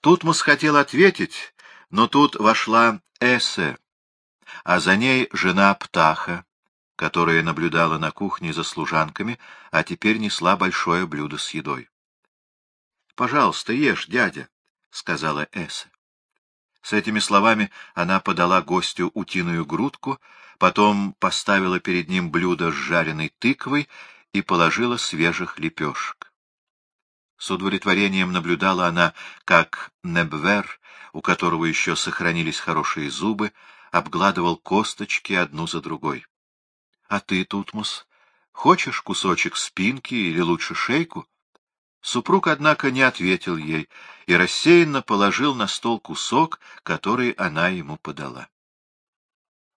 Тутмос хотел ответить, но тут вошла Эссе, а за ней жена Птаха, которая наблюдала на кухне за служанками, а теперь несла большое блюдо с едой. — Пожалуйста, ешь, дядя, — сказала Эссе. С этими словами она подала гостю утиную грудку, потом поставила перед ним блюдо с жареной тыквой и положила свежих лепешек. С удовлетворением наблюдала она, как Небвер, у которого еще сохранились хорошие зубы, обгладывал косточки одну за другой. — А ты, Тутмос, хочешь кусочек спинки или лучше шейку? Супруг, однако, не ответил ей и рассеянно положил на стол кусок, который она ему подала.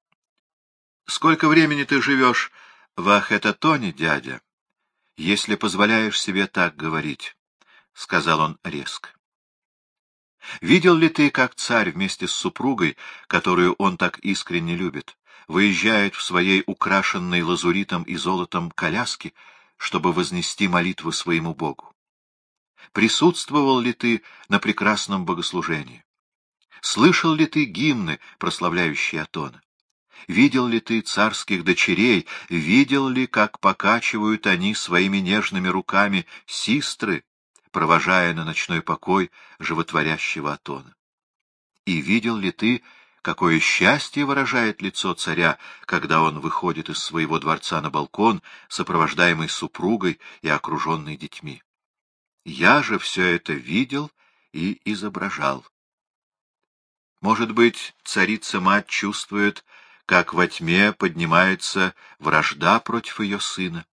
— Сколько времени ты живешь в Ахетатоне, дядя, если позволяешь себе так говорить? — сказал он резко. Видел ли ты, как царь вместе с супругой, которую он так искренне любит, выезжает в своей украшенной лазуритом и золотом коляске, чтобы вознести молитву своему Богу? Присутствовал ли ты на прекрасном богослужении? Слышал ли ты гимны, прославляющие Атона? Видел ли ты царских дочерей, видел ли, как покачивают они своими нежными руками систры, провожая на ночной покой животворящего Атона? И видел ли ты, какое счастье выражает лицо царя, когда он выходит из своего дворца на балкон, сопровождаемый супругой и окруженный детьми? Я же все это видел и изображал. Может быть, царица-мать чувствует, как во тьме поднимается вражда против ее сына,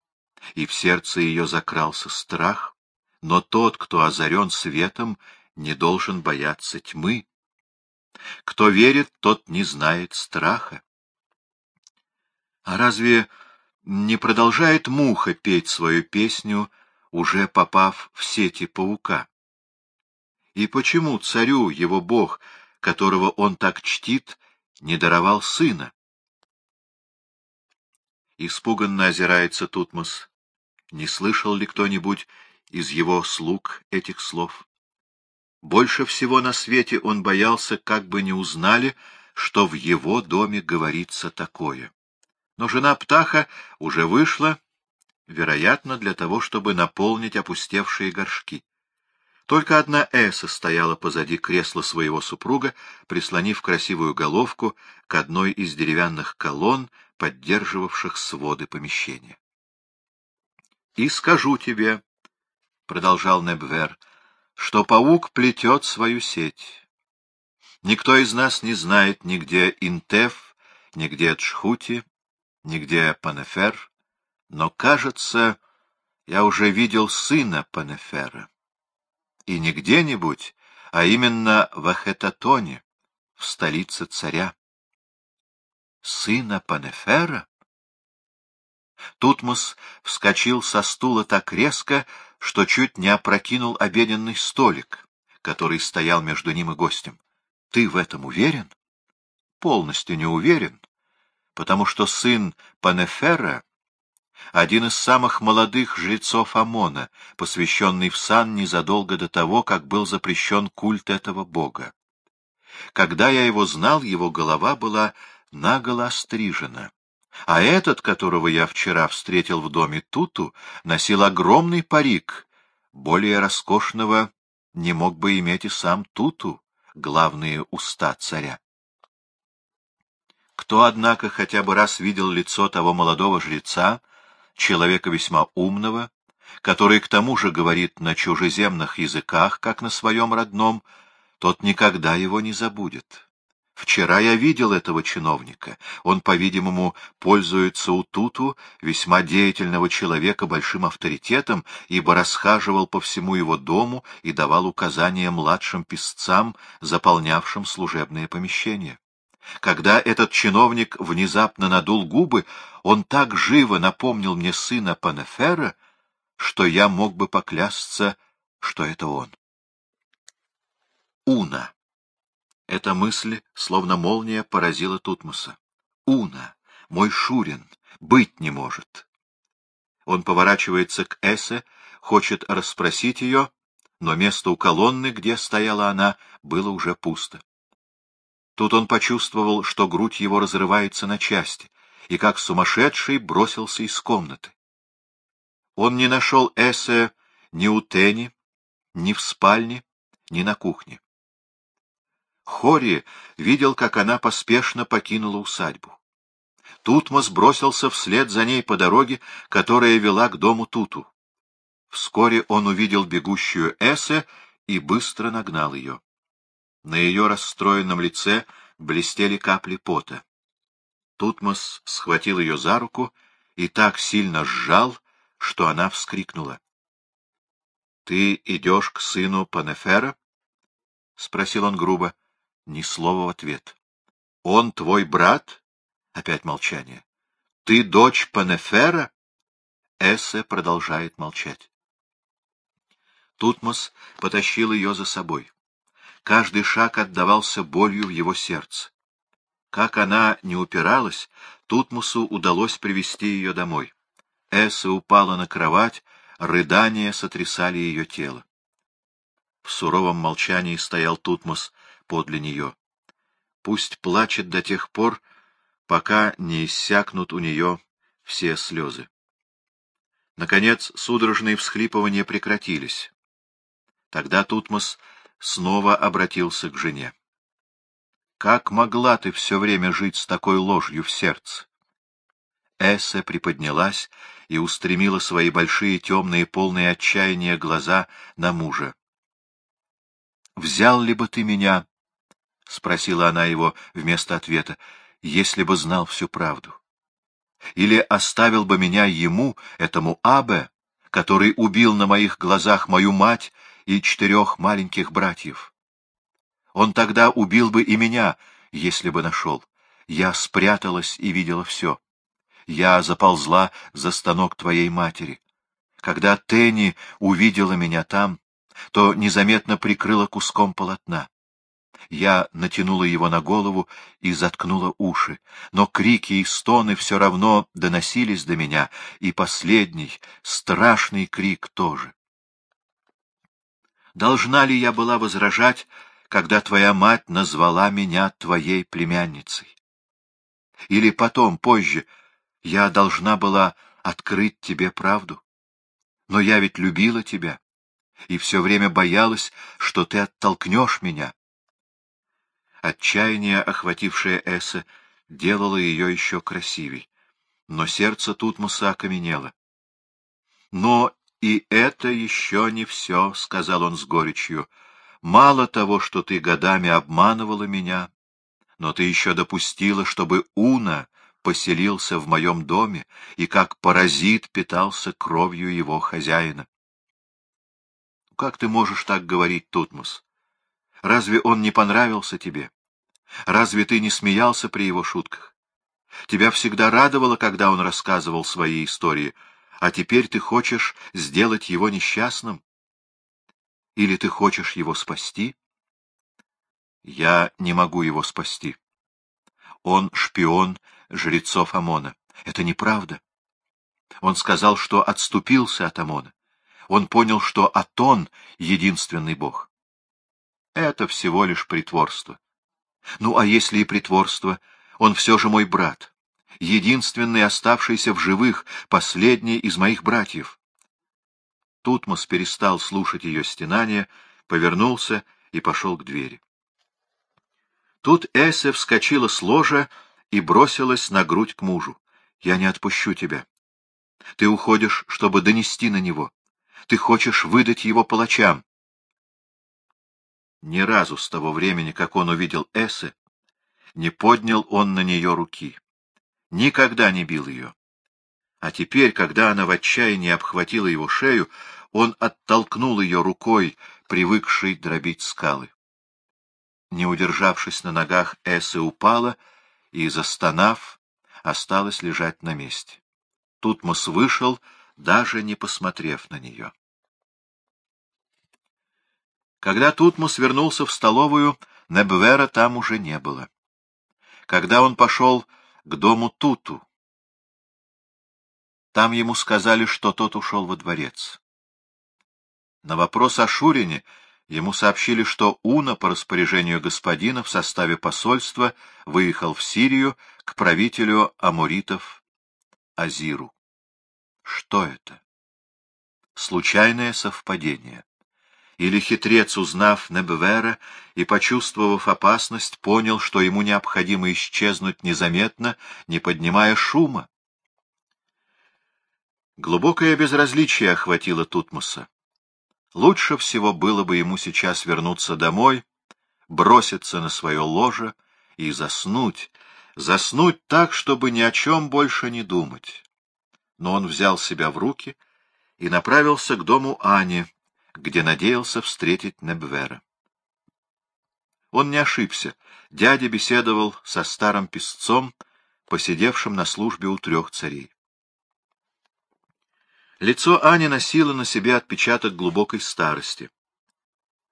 и в сердце ее закрался страх, но тот, кто озарен светом, не должен бояться тьмы. Кто верит, тот не знает страха. А разве не продолжает муха петь свою песню, уже попав в сети паука? И почему царю его бог, которого он так чтит, не даровал сына? Испуганно озирается Тутмос. Не слышал ли кто-нибудь из его слуг этих слов. Больше всего на свете он боялся, как бы не узнали, что в его доме говорится такое. Но жена Птаха уже вышла, вероятно, для того, чтобы наполнить опустевшие горшки. Только одна Эса стояла позади кресла своего супруга, прислонив красивую головку к одной из деревянных колонн, поддерживавших своды помещения. — И скажу тебе, продолжал Небвер, — что паук плетет свою сеть. Никто из нас не знает нигде Интеф, нигде Джхути, нигде Панефер, но, кажется, я уже видел сына Панефера. И не где-нибудь, а именно в Ахетатоне, в столице царя. Сына Панефера? Тутмос вскочил со стула так резко, что чуть не опрокинул обеденный столик, который стоял между ним и гостем. Ты в этом уверен? Полностью не уверен, потому что сын Панефера — один из самых молодых жрецов Амона, посвященный в сан незадолго до того, как был запрещен культ этого бога. Когда я его знал, его голова была наголо острижена. А этот, которого я вчера встретил в доме Туту, носил огромный парик. Более роскошного не мог бы иметь и сам Туту, главные уста царя. Кто, однако, хотя бы раз видел лицо того молодого жреца, человека весьма умного, который к тому же говорит на чужеземных языках, как на своем родном, тот никогда его не забудет. Вчера я видел этого чиновника. Он, по-видимому, пользуется у Туту, весьма деятельного человека, большим авторитетом, ибо расхаживал по всему его дому и давал указания младшим писцам, заполнявшим служебные помещения. Когда этот чиновник внезапно надул губы, он так живо напомнил мне сына Панефера, что я мог бы поклясться, что это он. Уна. Эта мысль, словно молния, поразила Тутмоса. «Уна, мой Шурин, быть не может!» Он поворачивается к Эссе, хочет расспросить ее, но место у колонны, где стояла она, было уже пусто. Тут он почувствовал, что грудь его разрывается на части, и как сумасшедший бросился из комнаты. Он не нашел Эссе ни у Тени, ни в спальне, ни на кухне. Хори видел, как она поспешно покинула усадьбу. Тутмос бросился вслед за ней по дороге, которая вела к дому Туту. Вскоре он увидел бегущую Эссе и быстро нагнал ее. На ее расстроенном лице блестели капли пота. Тутмос схватил ее за руку и так сильно сжал, что она вскрикнула. — Ты идешь к сыну Панефера? — спросил он грубо. Ни слова в ответ. — Он твой брат? Опять молчание. — Ты дочь Панефера? Эссе продолжает молчать. Тутмос потащил ее за собой. Каждый шаг отдавался болью в его сердце. Как она не упиралась, Тутмусу удалось привести ее домой. Эсса упала на кровать, рыдания сотрясали ее тело. В суровом молчании стоял Тутмос подле нее. Пусть плачет до тех пор, пока не иссякнут у нее все слезы. Наконец, судорожные всхлипывания прекратились. Тогда Тутмос снова обратился к жене. — Как могла ты все время жить с такой ложью в сердце? Эсса приподнялась и устремила свои большие темные, полные отчаяния глаза на мужа. — Взял ли бы ты меня, — спросила она его вместо ответа, — если бы знал всю правду? Или оставил бы меня ему, этому Абе, который убил на моих глазах мою мать и четырех маленьких братьев. Он тогда убил бы и меня, если бы нашел. Я спряталась и видела все. Я заползла за станок твоей матери. Когда Тенни увидела меня там, то незаметно прикрыла куском полотна. Я натянула его на голову и заткнула уши, но крики и стоны все равно доносились до меня, и последний, страшный крик тоже. Должна ли я была возражать, когда твоя мать назвала меня твоей племянницей? Или потом, позже, я должна была открыть тебе правду? Но я ведь любила тебя и все время боялась, что ты оттолкнешь меня. Отчаяние, охватившее Эссе, делало ее еще красивей, но сердце Тутмоса окаменело. Но «И это еще не все», — сказал он с горечью. «Мало того, что ты годами обманывала меня, но ты еще допустила, чтобы Уна поселился в моем доме и как паразит питался кровью его хозяина». «Как ты можешь так говорить, Тутмос? Разве он не понравился тебе? Разве ты не смеялся при его шутках? Тебя всегда радовало, когда он рассказывал свои истории — а теперь ты хочешь сделать его несчастным? Или ты хочешь его спасти? Я не могу его спасти. Он шпион жрецов Амона. Это неправда. Он сказал, что отступился от Амона. Он понял, что Атон — единственный бог. Это всего лишь притворство. Ну, а если и притворство, он все же мой брат единственный оставшийся в живых, последний из моих братьев. Тутмос перестал слушать ее стенания, повернулся и пошел к двери. Тут Эссе вскочила с ложа и бросилась на грудь к мужу. — Я не отпущу тебя. Ты уходишь, чтобы донести на него. Ты хочешь выдать его палачам. Ни разу с того времени, как он увидел Эссе, не поднял он на нее руки никогда не бил ее. А теперь, когда она в отчаянии обхватила его шею, он оттолкнул ее рукой, привыкшей дробить скалы. Не удержавшись на ногах, Эссе упала и, застонав, осталась лежать на месте. Тутмос вышел, даже не посмотрев на нее. Когда Тутмос вернулся в столовую, Небвера там уже не было. Когда он пошел к дому Туту. Там ему сказали, что тот ушел во дворец. На вопрос о Шурине ему сообщили, что Уна по распоряжению господина в составе посольства выехал в Сирию к правителю амуритов Азиру. Что это? Случайное совпадение. Или хитрец, узнав Небвера и почувствовав опасность, понял, что ему необходимо исчезнуть незаметно, не поднимая шума. Глубокое безразличие охватило Тутмоса. Лучше всего было бы ему сейчас вернуться домой, броситься на свое ложе и заснуть, заснуть так, чтобы ни о чем больше не думать. Но он взял себя в руки и направился к дому Ани, где надеялся встретить Небвера. Он не ошибся. Дядя беседовал со старым песцом, посидевшим на службе у трех царей. Лицо Ани носило на себе отпечаток глубокой старости.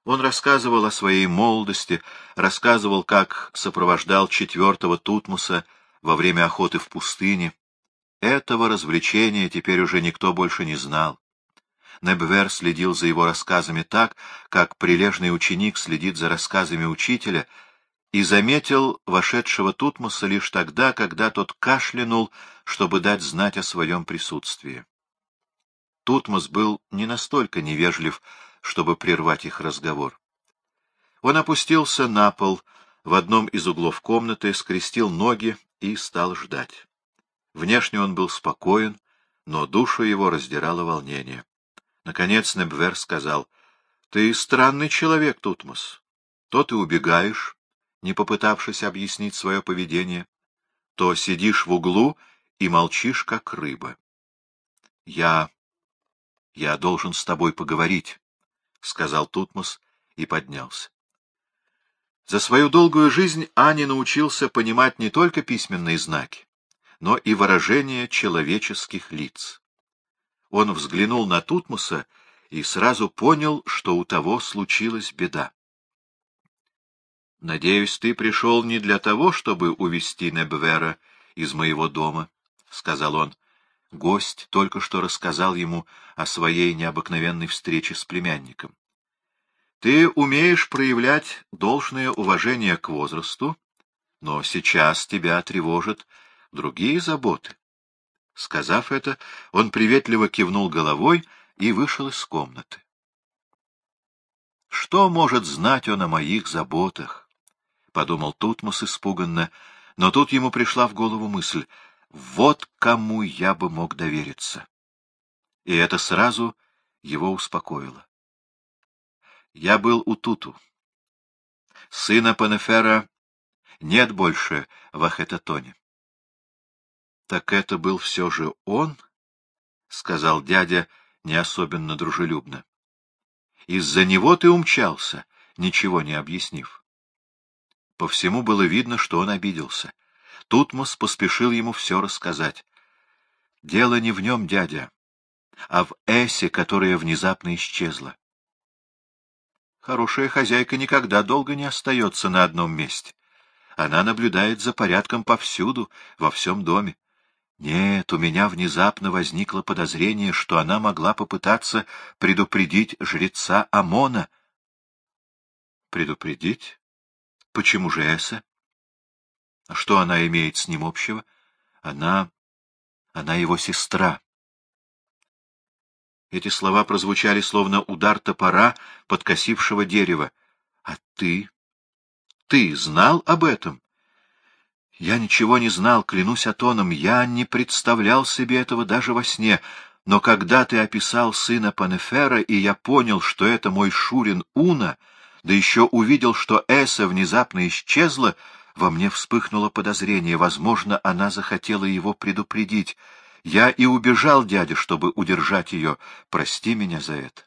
Он рассказывал о своей молодости, рассказывал, как сопровождал четвертого Тутмуса во время охоты в пустыне. Этого развлечения теперь уже никто больше не знал. Небвер следил за его рассказами так, как прилежный ученик следит за рассказами учителя, и заметил вошедшего Тутмоса лишь тогда, когда тот кашлянул, чтобы дать знать о своем присутствии. Тутмос был не настолько невежлив, чтобы прервать их разговор. Он опустился на пол в одном из углов комнаты, скрестил ноги и стал ждать. Внешне он был спокоен, но душу его раздирало волнение. Наконец Небвер сказал, — Ты странный человек, Тутмос. То ты убегаешь, не попытавшись объяснить свое поведение, то сидишь в углу и молчишь, как рыба. Я я должен с тобой поговорить, — сказал Тутмос и поднялся. За свою долгую жизнь Ани научился понимать не только письменные знаки, но и выражения человеческих лиц. Он взглянул на Тутмоса и сразу понял, что у того случилась беда. — Надеюсь, ты пришел не для того, чтобы увести Небвера из моего дома, — сказал он. Гость только что рассказал ему о своей необыкновенной встрече с племянником. Ты умеешь проявлять должное уважение к возрасту, но сейчас тебя тревожат другие заботы. Сказав это, он приветливо кивнул головой и вышел из комнаты. Что может знать он о моих заботах? — подумал Тутмос испуганно, но тут ему пришла в голову мысль — вот кому я бы мог довериться. И это сразу его успокоило. Я был у Туту. Сына Панефера нет больше в Ахетатоне. — Так это был все же он? — сказал дядя не особенно дружелюбно. — Из-за него ты умчался, ничего не объяснив. По всему было видно, что он обиделся. Тутмос поспешил ему все рассказать. Дело не в нем, дядя, а в Эсе, которая внезапно исчезла. Хорошая хозяйка никогда долго не остается на одном месте. Она наблюдает за порядком повсюду, во всем доме. Нет, у меня внезапно возникло подозрение, что она могла попытаться предупредить жреца Амона. Предупредить? Почему же Эса? А что она имеет с ним общего? Она... она его сестра. Эти слова прозвучали словно удар топора, подкосившего дерево. А ты? Ты знал об этом? Я ничего не знал, клянусь Атоном, я не представлял себе этого даже во сне, но когда ты описал сына Панефера, и я понял, что это мой Шурин Уна, да еще увидел, что Эса внезапно исчезла, во мне вспыхнуло подозрение. Возможно, она захотела его предупредить. Я и убежал, дядя, чтобы удержать ее. Прости меня за это.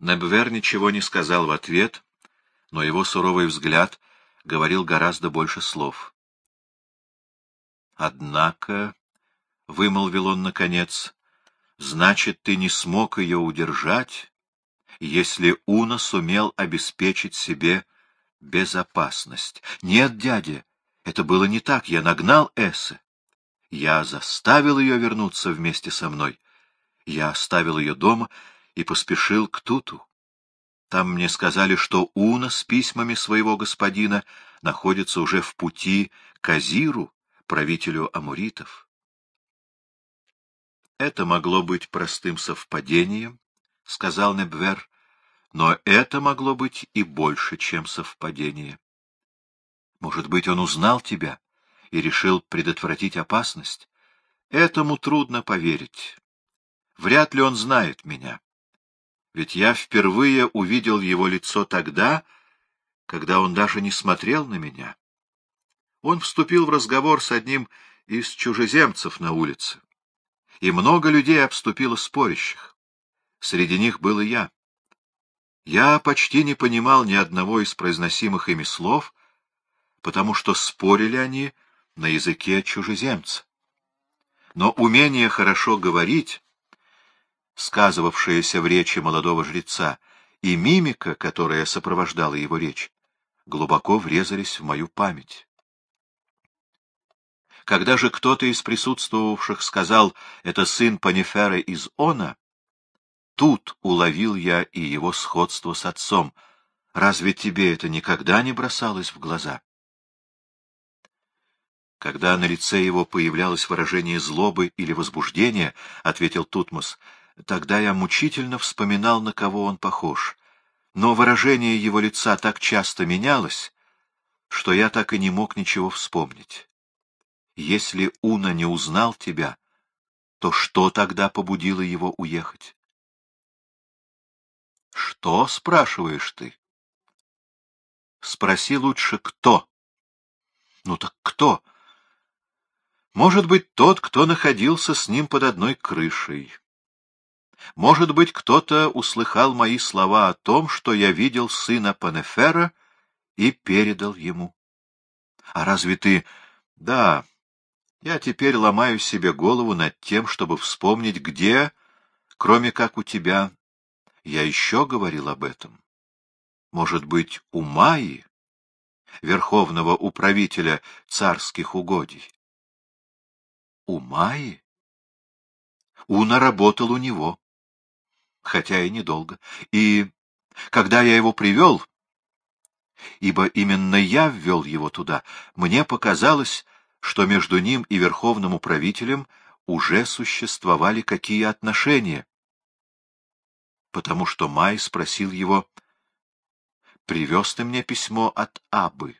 Небвер ничего не сказал в ответ, но его суровый взгляд говорил гораздо больше слов. «Однако», — вымолвил он наконец, — «значит, ты не смог ее удержать, если Уна сумел обеспечить себе безопасность. Нет, дядя, это было не так. Я нагнал Эссе. Я заставил ее вернуться вместе со мной. Я оставил ее дома и поспешил к Туту. Там мне сказали, что Уна с письмами своего господина находится уже в пути к Азиру, правителю амуритов. Это могло быть простым совпадением, — сказал Небвер, — но это могло быть и больше, чем совпадение. Может быть, он узнал тебя и решил предотвратить опасность? Этому трудно поверить. Вряд ли он знает меня. Ведь я впервые увидел его лицо тогда, когда он даже не смотрел на меня. Он вступил в разговор с одним из чужеземцев на улице, и много людей обступило спорящих. Среди них был и я. Я почти не понимал ни одного из произносимых ими слов, потому что спорили они на языке чужеземца. Но умение хорошо говорить, сказывавшееся в речи молодого жреца, и мимика, которая сопровождала его речь, глубоко врезались в мою память. Когда же кто-то из присутствовавших сказал «это сын Панифера из Она», тут уловил я и его сходство с отцом. Разве тебе это никогда не бросалось в глаза? Когда на лице его появлялось выражение злобы или возбуждения, — ответил Тутмос, — тогда я мучительно вспоминал, на кого он похож. Но выражение его лица так часто менялось, что я так и не мог ничего вспомнить. Если Уна не узнал тебя, то что тогда побудило его уехать? — Что, спрашиваешь ты? — Спроси лучше, кто. — Ну так кто? — может быть, тот, кто находился с ним под одной крышей. Может быть, кто-то услыхал мои слова о том, что я видел сына Панефера и передал ему. А разве ты... Да, я теперь ломаю себе голову над тем, чтобы вспомнить, где, кроме как у тебя, я еще говорил об этом. Может быть, у Майи, верховного управителя царских угодий? У Майи? Уна работал у него, хотя и недолго. И когда я его привел, ибо именно я ввел его туда, мне показалось, что между ним и верховным управителем уже существовали какие отношения, потому что Май спросил его, «Привез ты мне письмо от Абы?»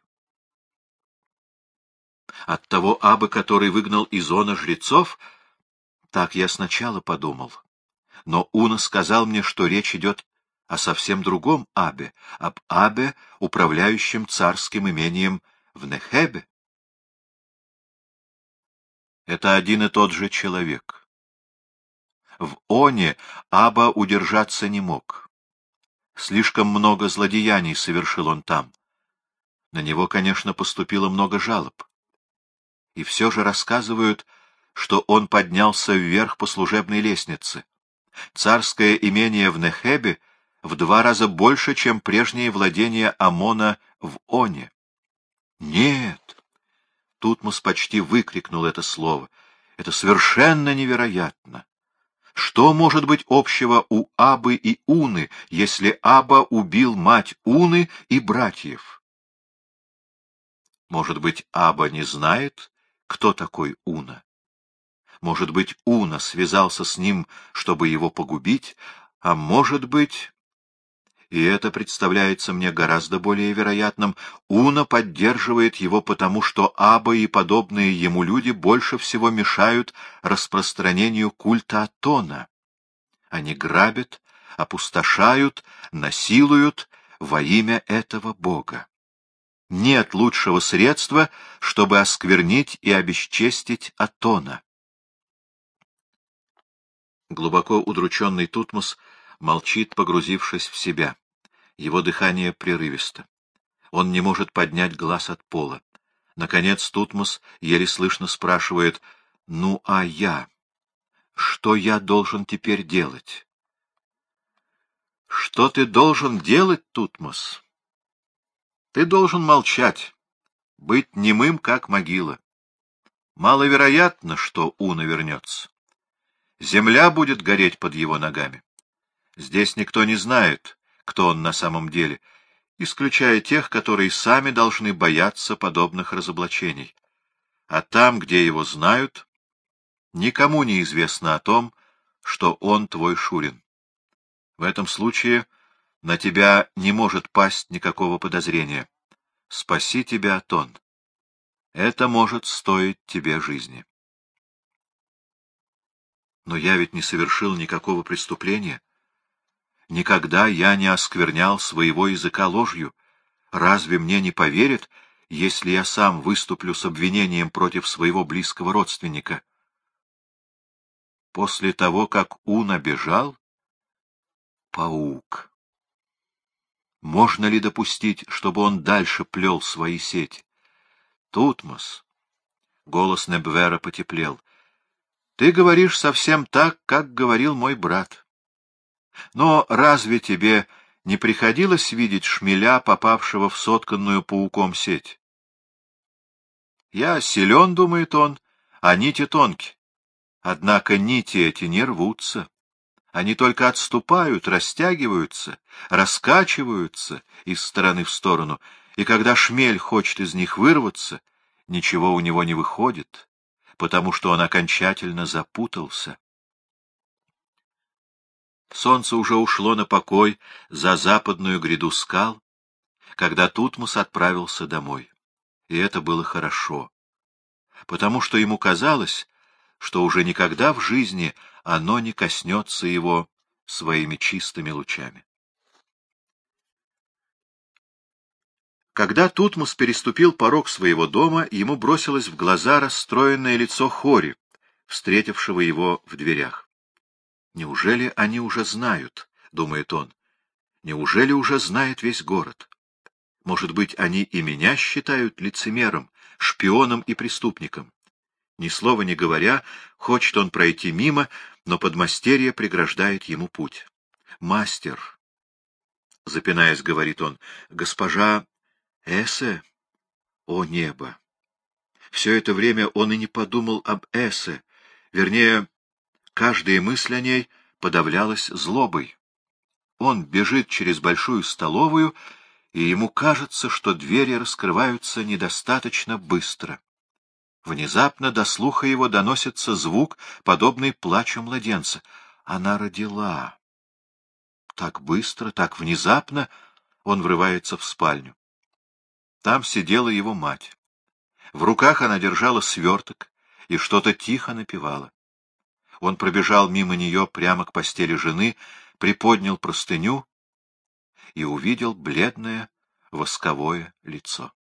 От того Абы, который выгнал из зона жрецов? Так я сначала подумал. Но Уна сказал мне, что речь идет о совсем другом Абе, об Абе, управляющем царским имением в Нехебе. Это один и тот же человек. В Оне Аба удержаться не мог. Слишком много злодеяний совершил он там. На него, конечно, поступило много жалоб и все же рассказывают, что он поднялся вверх по служебной лестнице. Царское имение в Нехебе в два раза больше, чем прежние владения Амона в Оне. Нет! Тутмос почти выкрикнул это слово. Это совершенно невероятно. Что может быть общего у Абы и Уны, если Аба убил мать Уны и братьев? Может быть, Аба не знает, кто такой Уна. Может быть, Уна связался с ним, чтобы его погубить, а может быть, и это представляется мне гораздо более вероятным, Уна поддерживает его потому, что Аба и подобные ему люди больше всего мешают распространению культа Атона. Они грабят, опустошают, насилуют во имя этого Бога. Нет лучшего средства, чтобы осквернить и обесчестить Атона. Глубоко удрученный Тутмос молчит, погрузившись в себя. Его дыхание прерывисто. Он не может поднять глаз от пола. Наконец Тутмос еле слышно спрашивает, «Ну, а я? Что я должен теперь делать?» «Что ты должен делать, Тутмос?» Ты должен молчать, быть немым, как могила. Маловероятно, что Уна вернется. Земля будет гореть под его ногами. Здесь никто не знает, кто он на самом деле, исключая тех, которые сами должны бояться подобных разоблачений. А там, где его знают, никому не известно о том, что он твой Шурин. В этом случае на тебя не может пасть никакого подозрения. Спаси тебя, Тон. Это может стоить тебе жизни. Но я ведь не совершил никакого преступления. Никогда я не осквернял своего языка ложью. Разве мне не поверят, если я сам выступлю с обвинением против своего близкого родственника? После того, как Ун обежал? Паук. Можно ли допустить, чтобы он дальше плел свои сети? Тутмос. Голос Небвера потеплел. Ты говоришь совсем так, как говорил мой брат. Но разве тебе не приходилось видеть шмеля, попавшего в сотканную пауком сеть? Я силен, думает он, а нити тонки. Однако нити эти не рвутся. Они только отступают, растягиваются, раскачиваются из стороны в сторону, и когда шмель хочет из них вырваться, ничего у него не выходит, потому что он окончательно запутался. Солнце уже ушло на покой за западную гряду скал, когда Тутмос отправился домой. И это было хорошо, потому что ему казалось, что уже никогда в жизни оно не коснется его своими чистыми лучами. Когда Тутмос переступил порог своего дома, ему бросилось в глаза расстроенное лицо Хори, встретившего его в дверях. «Неужели они уже знают?» — думает он. «Неужели уже знает весь город? Может быть, они и меня считают лицемером, шпионом и преступником?» Ни слова не говоря, хочет он пройти мимо, но подмастерье преграждает ему путь. «Мастер!» — запинаясь, говорит он, — «госпожа Эссе? О небо! Все это время он и не подумал об Эссе, вернее, каждая мысль о ней подавлялась злобой. Он бежит через большую столовую, и ему кажется, что двери раскрываются недостаточно быстро. Внезапно до слуха его доносится звук, подобный плачу младенца. Она родила. Так быстро, так внезапно он врывается в спальню. Там сидела его мать. В руках она держала сверток и что-то тихо напевала. Он пробежал мимо нее прямо к постели жены, приподнял простыню и увидел бледное восковое лицо.